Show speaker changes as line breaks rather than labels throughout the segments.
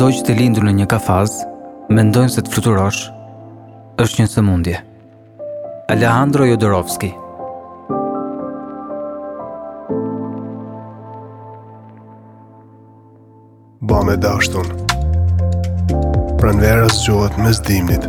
Zogjtë e lindur në një kafaz mendojnë se të fluturosh është një sëmundje. Alejandro Jodorowsky
Ba me dashtun Pranvera zgjohet mes dimnit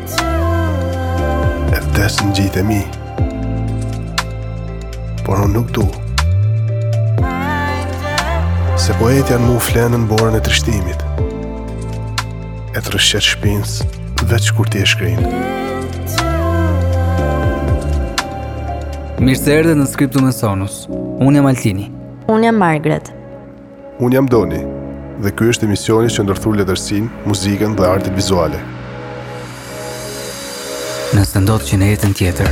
E vdes n'gjijtë e mi Por unë nuk du Se poetja n'mu flen n'borën e trishtimit E të rëshqet shpinës Veç kur ti e shkrinë
Mirë se erdhe në Scriptum et Sonus Unë jam Altini
Unë jam Margaret
Unë jam Doni dhe ky është emisioni që ndërthur letërsinë, muzikën dhe artet vizuale.
Nëse ndodh që në jetën tjetër,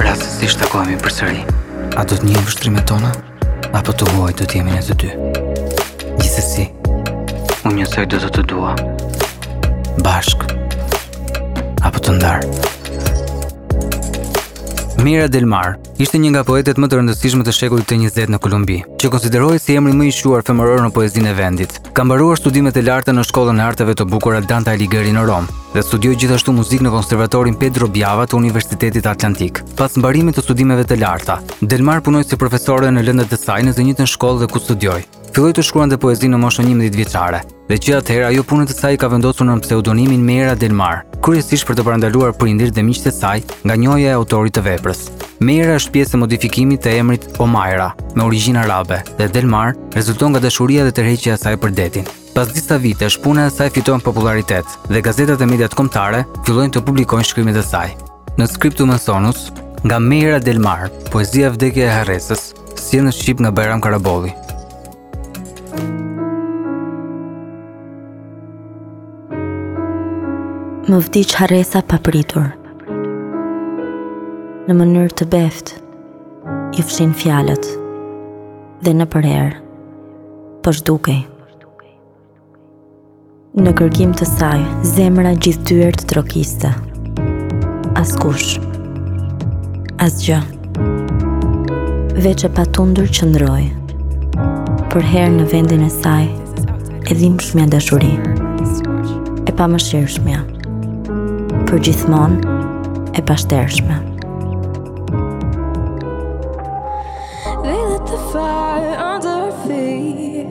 rastësisht takohemi përsëri, a do të njihen vështrimet tona apo të huaj do të jemi ne të dy? Gjithsesi, unë njësoj do të të dua. Bashkë apo të ndarë. Meira Delmar, ishte një nga poetet më të rëndësishme të shekullit të 20 në Kolumbi, që konsiderohej si emri më i shquar femëror në poezinë e vendit. Ka mbaruar studimet e larta në Shkollën e Arteve të Bukura Dante Alighieri në Romë dhe studioi gjithashtu muzikë në Konservatorin Pedro Biava të Universitetit Atlantik. Pas mbarimit të studimeve të larta, Delmar punoi si profesore në lëndët e saj në të njëjtën shkollë ku studioi. Filloi të shkruante poezi në moshën 11 vjeçare. dhe që atëherë ajo punët e saj ka vendosur nën pseudonimin Meira Delmar, kryesisht për të parandaluar prindërit dhe miqtë e saj nga njohja e autorit të veprës. Meira është pjesë e modifikimit të emrit Omaira, me origjinë arabe, dhe Delmar rezulton nga dashuria dhe tërheqja e saj për detin. Pas disa vitesh, puna e saj fiton popullaritet dhe gazetat e mediat kombëtare fillojnë të publikojnë shkrimet e saj. Në Scriptum et Sonus, nga Meira Delmar, poezia Vdekja e Harresës, sjellë në shqip nga Bajram Karabolli.
Më vdiq harresa papritur Në mënyrë të beftë Iu fshinë fjalët Dhe nëpër erë Po zhdukej Në kërkim të saj, zemra gjithë dyert trokiste. Askush. Asgjë. Veç e patundur qëndroi. Përherë në vendin e saj, e dhimbshmja dashuri. E pamëshirshmja. Përgjithmonë, e pashtershmja. They lit the fire under her feet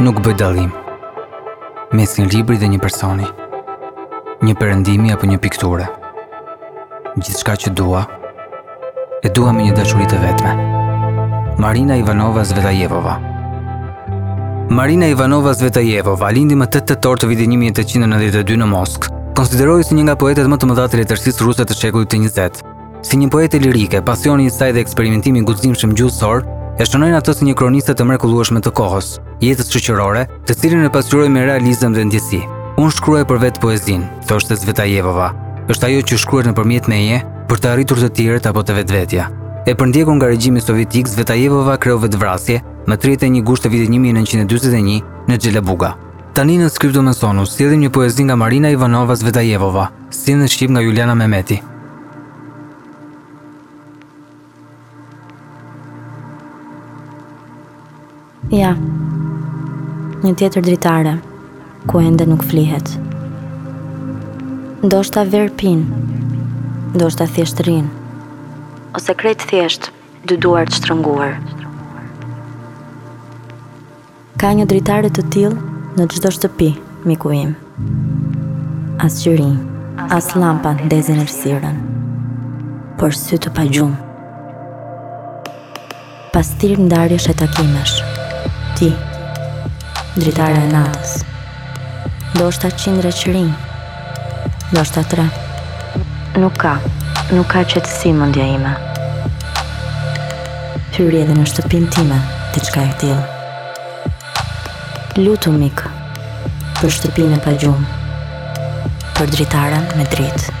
Nuk bëj dallim mes një libri dhe një personi, një perëndimi apo një pikture. Gjithçka që dua, e dua me një dashuri të vetme. Marina Ivanova Zvetajevova Marina Ivanova Zvetajevova lindi më 8 tetor të vitit 1892 në Moskë. Konsiderohet si një nga poetet më të mëdha të letërsisë ruse të shekullit të 20. Si një poete lirike, pasioni i saj dhe eksperimentimi i guximshëm gjuhësor e shënojnë atë si një kroniste të mrekullueshme të kohës, jetës shoqërore, të cilën e pasqyroi me realizëm dhe ndjesi. Unë shkruaj për vetë poezinë, thoshte Zvetajevova. Është ajo që shkruhet nëpërmjet meje për të arritur te tjerët apo te vetvetja. E përndjekur nga regjimi sovjetik, Zvetajevova kreu vetëvrasje, më 31 gusht të vitit 1941 në Xhelabuga. Tani në Scriptum & Sonus, sjellim një poezi nga Marina Ivanova Zvetajevova, sjellë në shqip nga Juliana Memeti.
Ja, një tjetër dritare, ku ende nuk flihet. Ndoshta verë pinë, ndoshta thjesht rrinë, ose krejt thjesht, dy duar të shtrënguar. Ka një dritare të tillë në çdo shtëpi, miku im. As qiri, as lampa ndezin errësirën. Por sy të pagjumë. Pasthirrmë ndarjesh e takimesh. Ti, dritare e natës. Ndoshta qindra qirinj. Ndoshta tre. Nuk ka, nuk ka qetësi mendja ime. Hyri edhe në shtëpinë time, diçka e tillë. Lutu mik për shtëpinë e pagjumë. Për dritaren me dritë.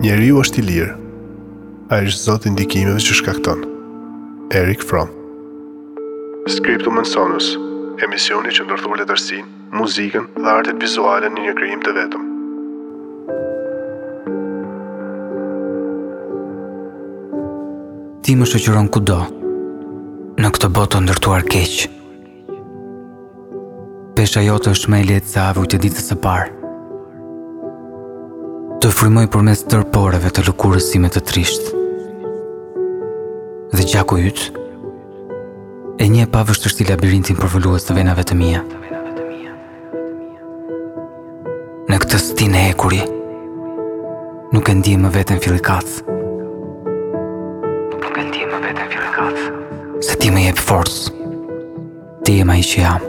Njeriu është i lirë. Ai është zoti i ndikimeve që shkakton. Erich Fromm. Scriptum & Sonus, emisioni që ndërthur letërsinë muzikën dhe artet vizuale në një krijim të vetëm.
Ti më shoqëron kudo në këtë botë të ndërtuar keq. Pesha jote është më e lehtë se avulli i ditës së parë. Të frymoj përmes tërë poreve të lëkurës sime të trishtë. Dhe gjaku yt E njeh pa vështirësi labirintin përvëlluës të venave të mia. Në këtë stinë hekuri, nuk e ndiej më veten fillikat. Nuk e ndiej më veten fillikat. Se ti më jep forcë, të jem ai që jam.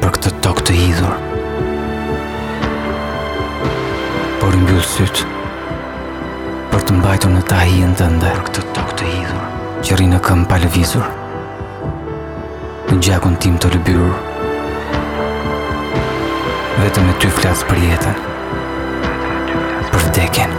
për këtë tokë të hidhur. Por i mbyll sytë për të mbajtur në ta hijen tënde për këtë tokë të hidhur që rri në këmbë pa lëvizur në gjakun tim të lëbyrur vetëm me ty flas për jetën për vdekjen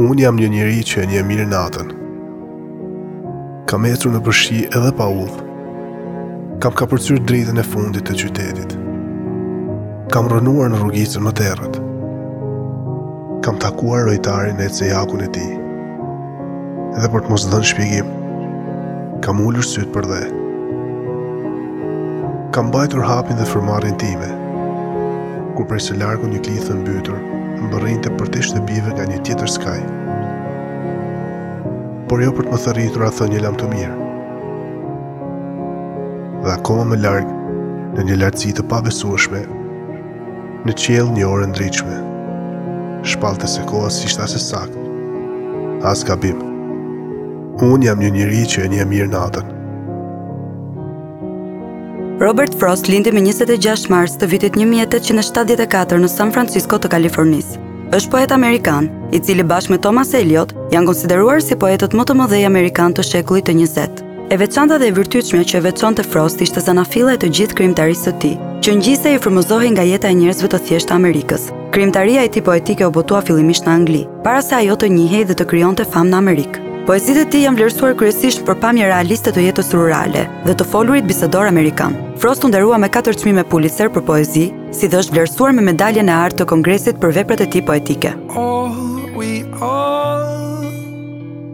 Unë jam një njeri që e njeh mirë natën. Kam ecur nëpër shi edhe pa udhë. Kam kapërcyer dritën e fundit të qytetit. Kam rënuar në rrugicën më të errët. Kam takuar rojtarin ecejakun e tij. Dhe për të mos dhënë shpjegim, kam ulur sytë përdhe. Kam mbajtur hapin dhe frymëmarrjen time, kur prej së largu një klithmë e mbytur, mbërrinte përtej shtëpive nga një tjetër skaj. Por jo për të më thërritur a thënë një lamtumirë, dhe akoma më larg në një lartësi të pabesueshme Në qiell një orë e ndritshme. Shpallte se koha s'ishte as e saktë. As gabim. Unë jam një njeri që e njeh mirë natën.
Robert Frost lindi më 26 mars të vitit 1874 në San Francisco të Kalifornisë. Është poet amerikan, i cili bashkë me Thomas Eliot janë konsideruar si poetët më të mëdhenj amerikanë të shekullit të 20. E veçanta dhe e virtytshmja që e veçonte Frost ishte zanafilla e të gjithë krijimtarisë së tij, që ngjizej e frymëzohej nga jeta e njerëzve të thjeshtë të Amerikës. Krijimtaria e tij poetike u botua fillimisht në Angli, para se ajo të njihej dhe të krijonte famë në Amerikë. Poezitë e tij janë vlerësuar kryesisht për pamje realiste të jetës rurale dhe të folurit bisedor amerikan. Frost u nderua me 4 çmime Pulitzer për poezi, si dhe është vlerësuar me medaljen e artë të kongresit për veprat e tij poetike.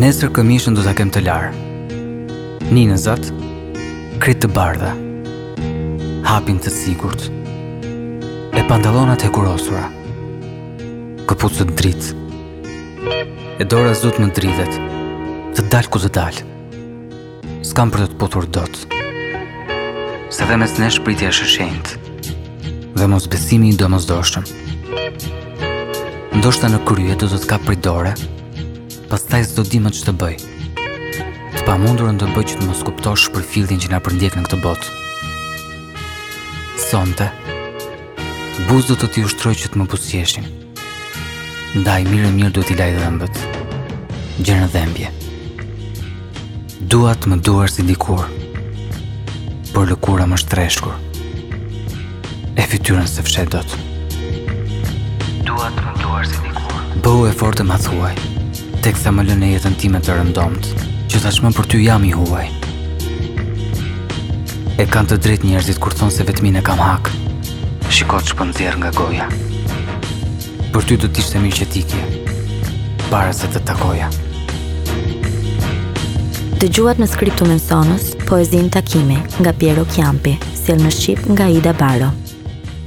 Nesër këmishën do ta kem të larë. Ninëzat, krejt të bardha. Hapin të sigurt. E pantallonat të hekurosura. Këpucët dritë. E dora s'do të më dridhet. Të dalë ku të dalë. S'kam për të të puthur dot. Se dhe mes nesh pritja s'është e shenjtë. Dhe mosbesimi i domosdoshëm. Ndoshta në krye do të të kap për dore. Pastaj s'do di më ç'të bëj. Të pamundurën do bëj që të mos kuptosh për fyerjen që na përndjek në këtë botë. Sonte. Buzët do të t'i ushtroj që të më buzëqeshin. Ndaj mirë e mirë do t'i laj dhëmbët Gjer në dhembje Duart m'i duaj si dikur Por lëkura më është rreshkur E fytyrën s'e fsheh dot Duart m'i duaj si dikur Bëhu e fortë më thuaj Teksa më lë në jetën time të rëndomtë Që tashmë për ty jam i huaj E kanë të drejtë njerëzit kur thonë se vetminë e kam hak Shiko ç'po nxjerr nga goja. Për ty do të ishte mirë që t'ikje para se të takoja.
Dëgjuat në Scriptum Sonus, poezinë Takimi nga Piero Ciampi, sjellë në shqip nga Ida Baro.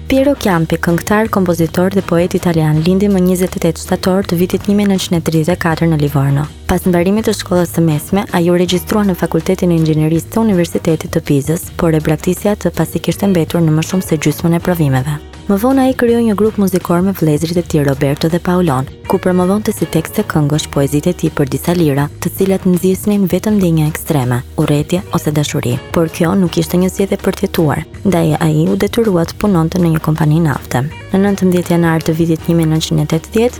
Piero Ciampi, këngëtar, kompozitor dhe poet italian, lindi më 28 shtator të vitit 1934 në Livorno. Pas mbarimit të shkollës së mesme, ai u regjistrua në Fakultetin e Inxhinierisë të Universitetit të Pizës, por e braktisi atë pasi kishte mbetur në më shumë se gjysmën e provimeve. Më vonë ai krijoi një grup muzikor me vëllezërit e tij Roberto dhe Paulon, ku promovonte si tekste këngësh poezitë e tij për disa lira, të cilat nxisnin vetëm ndjenja ekstreme, urrejtje ose dashuri. Por kjo nuk ishte një zgjedhje për të jetuar, ndaj ai u detyrua të punonte në një kompani nafte. Në 19 janar të vitit 1980,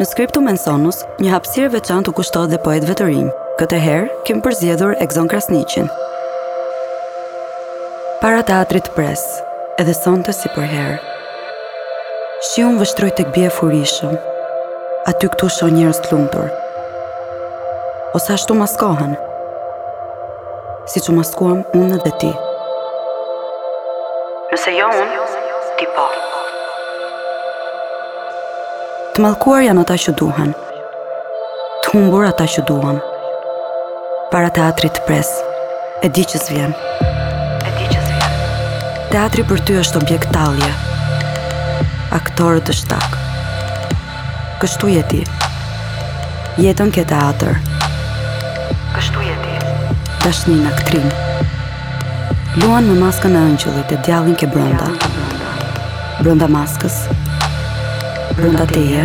Në
Scriptum Sonus, një hapësirë e veçantë u kushtohet dhe poetëve të rinj. Këtë herë, kemi përzgjedhur Egzon Krasniqin. Para teatrit pres, edhe sonte si përherë. Shiun vështroj tek bie furishëm, aty këtu shoh njerëz të lumtur. Ose ashtu maskohen, siç u maskuam unë dhe ti. Nëse jo unë, ti po. Të mallkuar janë ata që duhen, Të humbur ata që duan. Para teatrit të pres. E di që s'vjen. Teatri për ty është objekt tallje. Aktorët dështakë. Kështu je ti. Jetën ke teatër. Kështu je ti. Dashninë aktrim. Luan me maskën e ëngjëllit e djallin ke brenda Brenda maskës Brenda teje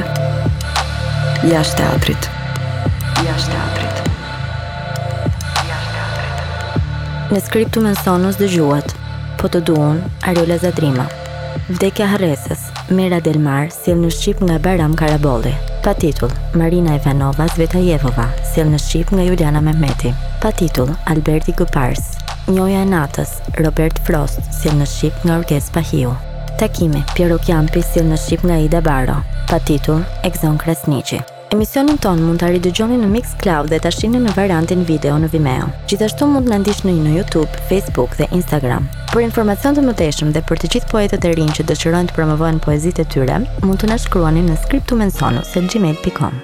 Jashtë teatrit Jashtë teatrit Jashtë teatrit
Në Scriptum et Sonus dëgjuat Po të duan, Ariola Zadrima Vdekja e harresës Meira Delmar sjellë në shqip nga Bajram Karabolli. Pa titull, Marina Ivanova Zvetajevova sjellë në shqip nga Juliana Mehmeti. Pa titull, Alberti Gëpars. Njohja e natës, Robert Frost sjellë në shqip nga Orges Spahiu. Takimi, Piero Ciampi sjellë në shqip nga Ida Baro. Pa titull, Egzon Krasniqi. Emisionin tonë mund ta ridëgjoni në Mixcloud dhe ta shihni në variantin video në Vimeo. Gjithashtu mund të na ndiqni në YouTube, Facebook dhe Instagram. Për informacion të mëtejshëm dhe për të gjithë poetët e rinj që dëshirojnë të promovojnë poezitë e tyre, mund të na shkruani në
scriptumetsonus@gmail.com.